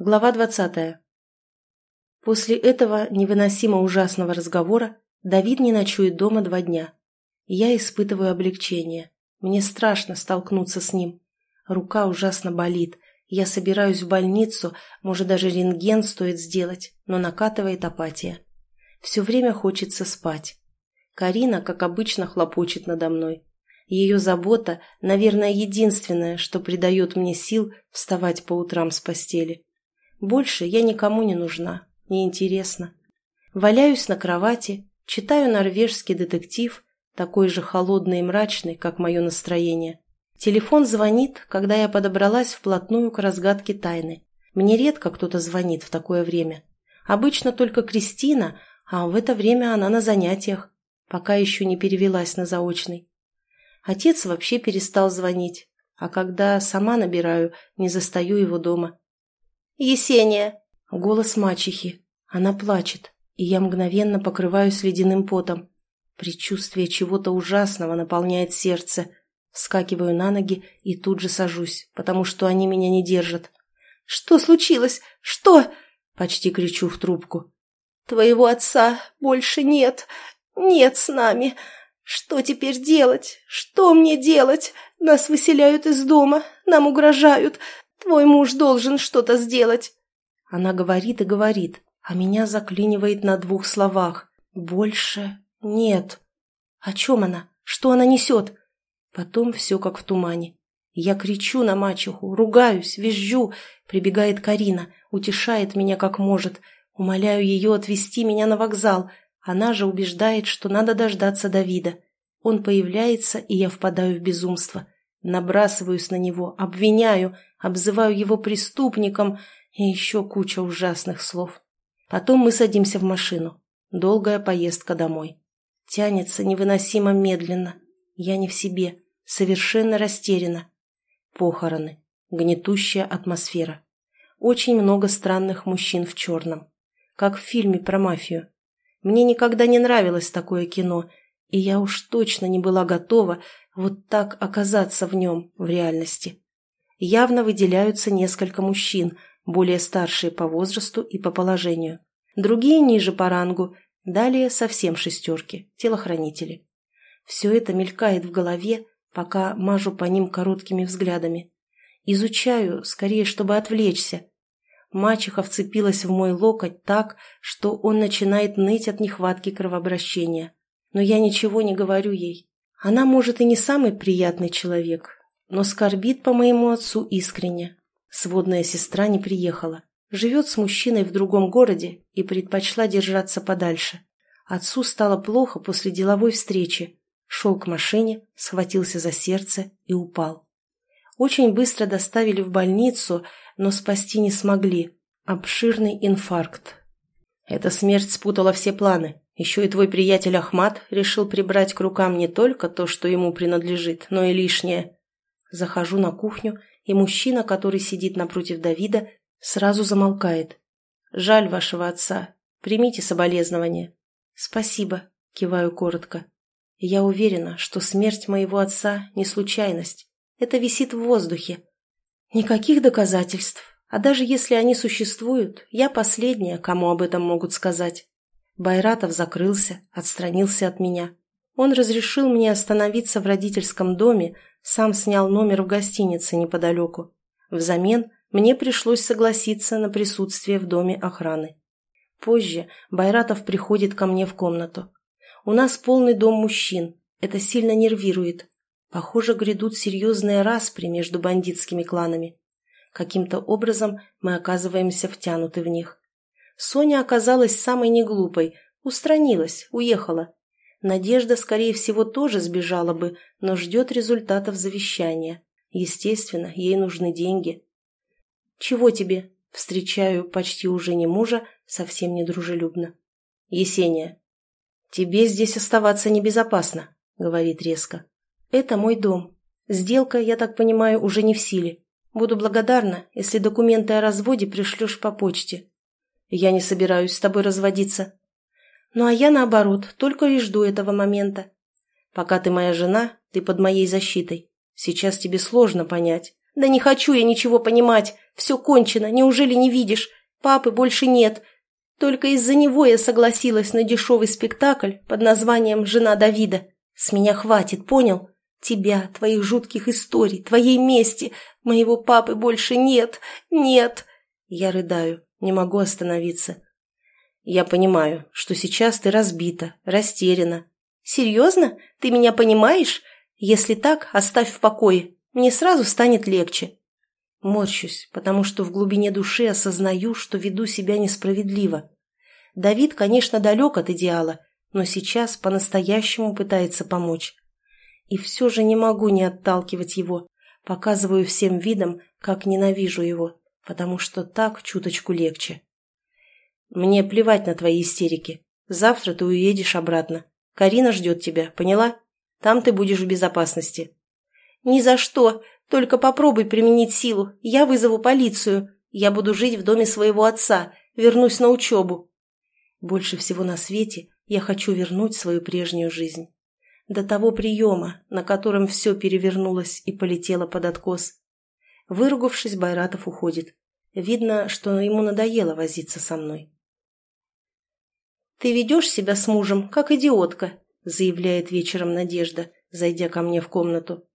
Глава двадцатая. После этого невыносимо ужасного разговора Давид не ночует дома два дня. Я испытываю облегчение. Мне страшно столкнуться с ним. Рука ужасно болит. Я собираюсь в больницу, может даже рентген стоит сделать, но накатывает апатия. Все время хочется спать. Карина, как обычно, хлопочет надо мной. Ее забота, наверное, единственное, что придает мне сил вставать по утрам с постели. Больше я никому не нужна, не интересна. Валяюсь на кровати, читаю норвежский детектив, такой же холодный и мрачный, как мое настроение. Телефон звонит, когда я подобралась вплотную к разгадке тайны. Мне редко кто-то звонит в такое время. Обычно только Кристина, а в это время она на занятиях, пока еще не перевелась на заочный. Отец вообще перестал звонить, а когда сама набираю, не застаю его дома. «Есения!» — голос мачехи. Она плачет, и я мгновенно покрываюсь ледяным потом. Предчувствие чего-то ужасного наполняет сердце. Вскакиваю на ноги и тут же сажусь, потому что они меня не держат. «Что случилось? Что?» — почти кричу в трубку. «Твоего отца больше нет. Нет с нами. Что теперь делать? Что мне делать? Нас выселяют из дома, нам угрожают. Твой муж должен что-то сделать. Она говорит и говорит, а меня заклинивает на двух словах. Больше нет. О чем она? Что она несет? Потом все как в тумане. Я кричу на мачеху, ругаюсь, визжу. Прибегает Карина, утешает меня как может. Умоляю ее отвезти меня на вокзал. Она же убеждает, что надо дождаться Давида. Он появляется, и я впадаю в безумство. Набрасываюсь на него, обвиняю, обзываю его преступником и еще куча ужасных слов. Потом мы садимся в машину. Долгая поездка домой. Тянется невыносимо медленно. Я не в себе, совершенно растеряна. Похороны. Гнетущая атмосфера. Очень много странных мужчин в черном. Как в фильме про мафию. Мне никогда не нравилось такое кино, и я уж точно не была готова вот так оказаться в нем, в реальности. Явно выделяются несколько мужчин, более старшие по возрасту и по положению. Другие ниже по рангу, далее совсем шестерки, телохранители. Все это мелькает в голове, пока мажу по ним короткими взглядами. Изучаю, скорее, чтобы отвлечься. Мачеха вцепилась в мой локоть так, что он начинает ныть от нехватки кровообращения но я ничего не говорю ей. Она, может, и не самый приятный человек, но скорбит по моему отцу искренне. Сводная сестра не приехала. Живет с мужчиной в другом городе и предпочла держаться подальше. Отцу стало плохо после деловой встречи. Шел к машине, схватился за сердце и упал. Очень быстро доставили в больницу, но спасти не смогли. Обширный инфаркт. Эта смерть спутала все планы. Еще и твой приятель Ахмат решил прибрать к рукам не только то, что ему принадлежит, но и лишнее. Захожу на кухню, и мужчина, который сидит напротив Давида, сразу замолкает. «Жаль вашего отца. Примите соболезнования». «Спасибо», — киваю коротко. «Я уверена, что смерть моего отца не случайность. Это висит в воздухе. Никаких доказательств. А даже если они существуют, я последняя, кому об этом могут сказать. Байратов закрылся, отстранился от меня. Он разрешил мне остановиться в родительском доме, сам снял номер в гостинице неподалеку. Взамен мне пришлось согласиться на присутствие в доме охраны. Позже Байратов приходит ко мне в комнату. У нас полный дом мужчин. Это сильно нервирует. Похоже, грядут серьезные распри между бандитскими кланами. Каким-то образом мы оказываемся втянуты в них. Соня оказалась самой неглупой, устранилась, уехала. Надежда, скорее всего, тоже сбежала бы, но ждет результатов завещания. Естественно, ей нужны деньги. «Чего тебе?» – встречаю почти уже не мужа, совсем недружелюбно. «Есения, тебе здесь оставаться небезопасно», – говорит резко. «Это мой дом. Сделка, я так понимаю, уже не в силе. Буду благодарна, если документы о разводе пришлешь по почте. Я не собираюсь с тобой разводиться. Ну а я наоборот, только и жду этого момента. Пока ты моя жена, ты под моей защитой. Сейчас тебе сложно понять. Да не хочу я ничего понимать. Все кончено, неужели не видишь? Папы больше нет. Только из-за него я согласилась на дешевый спектакль под названием «Жена Давида». С меня хватит, понял? Тебя, твоих жутких историй, твоей мести. Моего папы больше нет, нет. Я рыдаю, не могу остановиться. Я понимаю, что сейчас ты разбита, растеряна. Серьезно? Ты меня понимаешь? Если так, оставь в покое. Мне сразу станет легче. Морщусь, потому что в глубине души осознаю, что веду себя несправедливо. Давид, конечно, далек от идеала, но сейчас по-настоящему пытается помочь. И все же не могу не отталкивать его, показываю всем видом, как ненавижу его, потому что так чуточку легче. Мне плевать на твои истерики. Завтра ты уедешь обратно. Карина ждет тебя, поняла? Там ты будешь в безопасности. Ни за что. Только попробуй применить силу. Я вызову полицию. Я буду жить в доме своего отца. Вернусь на учебу. Больше всего на свете я хочу вернуть свою прежнюю жизнь. До того приема, на котором все перевернулось и полетело под откос. Выругавшись, Байратов уходит. Видно, что ему надоело возиться со мной. «Ты ведешь себя с мужем, как идиотка», заявляет вечером Надежда, зайдя ко мне в комнату.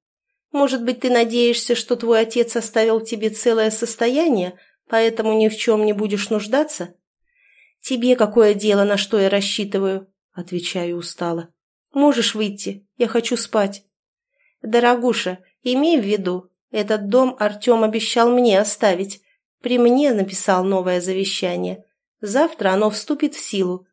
«Может быть, ты надеешься, что твой отец оставил тебе целое состояние, поэтому ни в чем не будешь нуждаться?» «Тебе какое дело, на что я рассчитываю?» Отвечаю устало. «Можешь выйти, я хочу спать». «Дорогуша, имей в виду, этот дом Артем обещал мне оставить. При мне написал новое завещание. Завтра оно вступит в силу.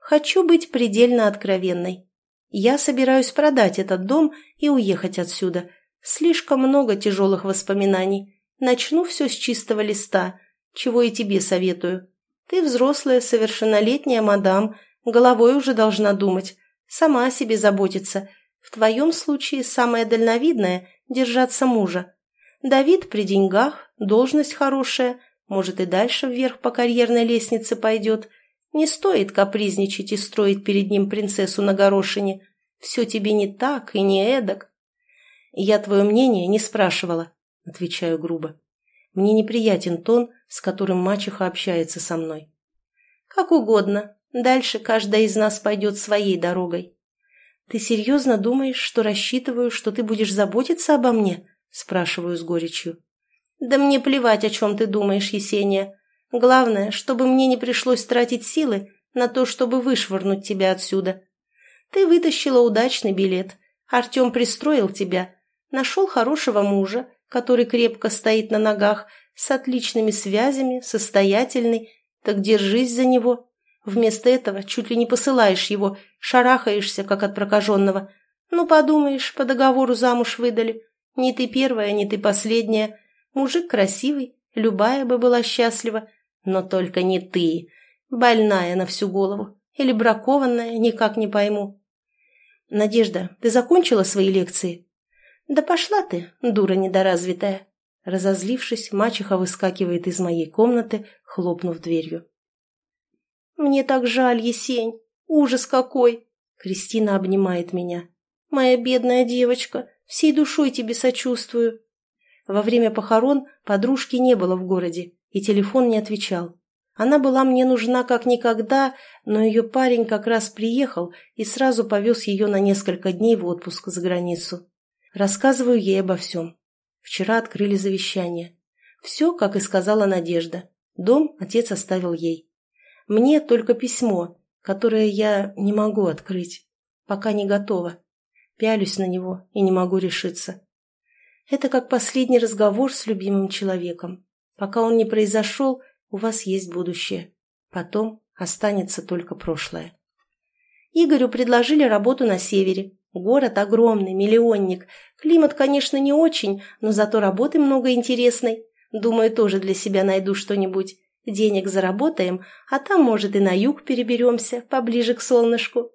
Хочу быть предельно откровенной. Я собираюсь продать этот дом и уехать отсюда. Слишком много тяжелых воспоминаний. Начну все с чистого листа, чего и тебе советую. Ты взрослая, совершеннолетняя мадам, головой уже должна думать, сама о себе заботиться. В твоем случае самое дальновидное – держаться мужа. Давид при деньгах, должность хорошая, может и дальше вверх по карьерной лестнице пойдет. Не стоит капризничать и строить перед ним принцессу на горошине. Все тебе не так и не эдак. Я твое мнение не спрашивала, отвечаю грубо. Мне неприятен тон, с которым мачеха общается со мной. Как угодно. Дальше каждая из нас пойдет своей дорогой. Ты серьезно думаешь, что рассчитываю, что ты будешь заботиться обо мне? Спрашиваю с горечью. Да мне плевать, о чем ты думаешь, Есения. Главное, чтобы мне не пришлось тратить силы на то, чтобы вышвырнуть тебя отсюда. Ты вытащила удачный билет. Артем пристроил тебя. Нашел хорошего мужа, который крепко стоит на ногах, с отличными связями, состоятельный, так держись за него. Вместо этого чуть ли не посылаешь его, шарахаешься, как от прокаженного. Ну, подумаешь, по договору замуж выдали. Не ты первая, не ты последняя. Мужик красивый, любая бы была счастлива. Но только не ты. Больная на всю голову. Или бракованная, никак не пойму. Надежда, ты закончила свои лекции? «Да пошла ты, дура недоразвитая!» Разозлившись, мачеха выскакивает из моей комнаты, хлопнув дверью. «Мне так жаль, Есень! Ужас какой!» Кристина обнимает меня. «Моя бедная девочка, всей душой тебе сочувствую!» Во время похорон подружки не было в городе, и телефон не отвечал. Она была мне нужна как никогда, но ее парень как раз приехал и сразу повез ее на несколько дней в отпуск за границу. Рассказываю ей обо всем. Вчера открыли завещание. Все, как и сказала Надежда. Дом отец оставил ей. Мне только письмо, которое я не могу открыть. Пока не готова. Пялюсь на него и не могу решиться. Это как последний разговор с любимым человеком. Пока он не произошел, у вас есть будущее. Потом останется только прошлое. Игорю предложили работу на севере. Город огромный, миллионник. Климат, конечно, не очень, но зато работы много интересной. Думаю, тоже для себя найду что-нибудь. Денег заработаем, а там, может, и на юг переберемся, поближе к солнышку.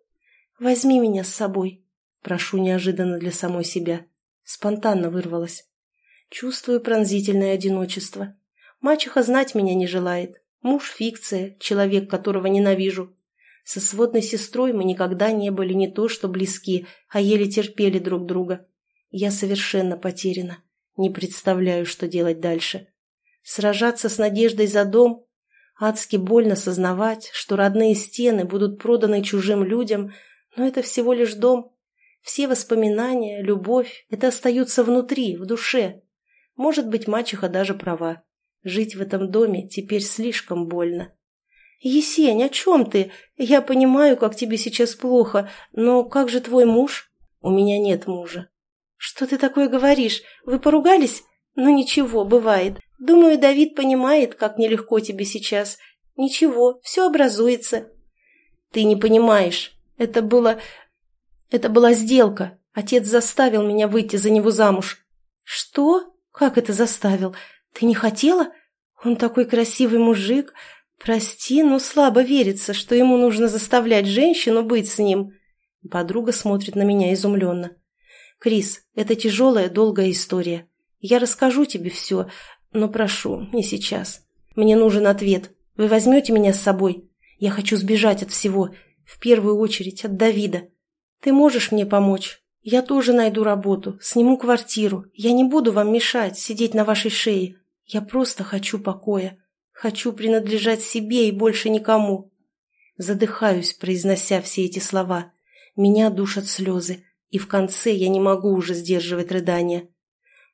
Возьми меня с собой. Прошу неожиданно для самой себя. Спонтанно вырвалась. Чувствую пронзительное одиночество. Мачеха знать меня не желает. Муж – фикция, человек, которого ненавижу. Со сводной сестрой мы никогда не были не то что близки, а еле терпели друг друга. Я совершенно потеряна. Не представляю, что делать дальше. Сражаться с надеждой за дом? Адски больно сознавать, что родные стены будут проданы чужим людям, но это всего лишь дом. Все воспоминания, любовь – это остаются внутри, в душе. Может быть, мачеха даже права. Жить в этом доме теперь слишком больно. «Есень, о чем ты? Я понимаю, как тебе сейчас плохо, но как же твой муж?» «У меня нет мужа». «Что ты такое говоришь? Вы поругались?» «Ну ничего, бывает. Думаю, Давид понимает, как нелегко тебе сейчас. Ничего, все образуется». «Ты не понимаешь. Это было... Это была сделка. Отец заставил меня выйти за него замуж». «Что? Как это заставил? Ты не хотела? Он такой красивый мужик. Прости, но слабо верится, что ему нужно заставлять женщину быть с ним». Подруга смотрит на меня изумленно. «Крис, это тяжелая, долгая история. Я расскажу тебе все, но прошу, не сейчас. Мне нужен ответ. Вы возьмете меня с собой? Я хочу сбежать от всего, в первую очередь от Давида. Ты можешь мне помочь? Я тоже найду работу, сниму квартиру. Я не буду вам мешать, сидеть на вашей шее. Я просто хочу покоя. Хочу принадлежать себе и больше никому. Задыхаюсь, произнося все эти слова. Меня душат слезы, и в конце я не могу уже сдерживать рыдания.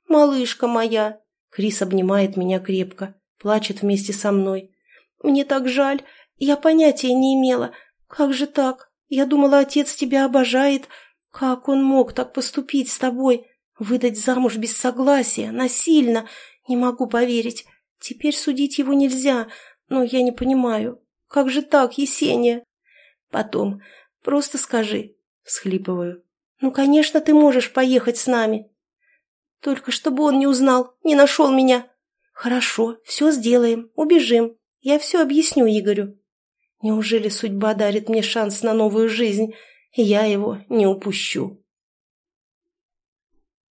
«Малышка моя!» Крис обнимает меня крепко, плачет вместе со мной. «Мне так жаль. Я понятия не имела. Как же так? Я думала, отец тебя обожает. Как он мог так поступить с тобой? Выдать замуж без согласия, насильно? Не могу поверить. Теперь судить его нельзя, но я не понимаю. Как же так, Есения?» «Потом. Просто скажи», — всхлипываю. «Ну, конечно, ты можешь поехать с нами». Только чтобы он не узнал, не нашел меня. Хорошо, все сделаем, убежим. Я все объясню Игорю. Неужели судьба дарит мне шанс на новую жизнь, и я его не упущу?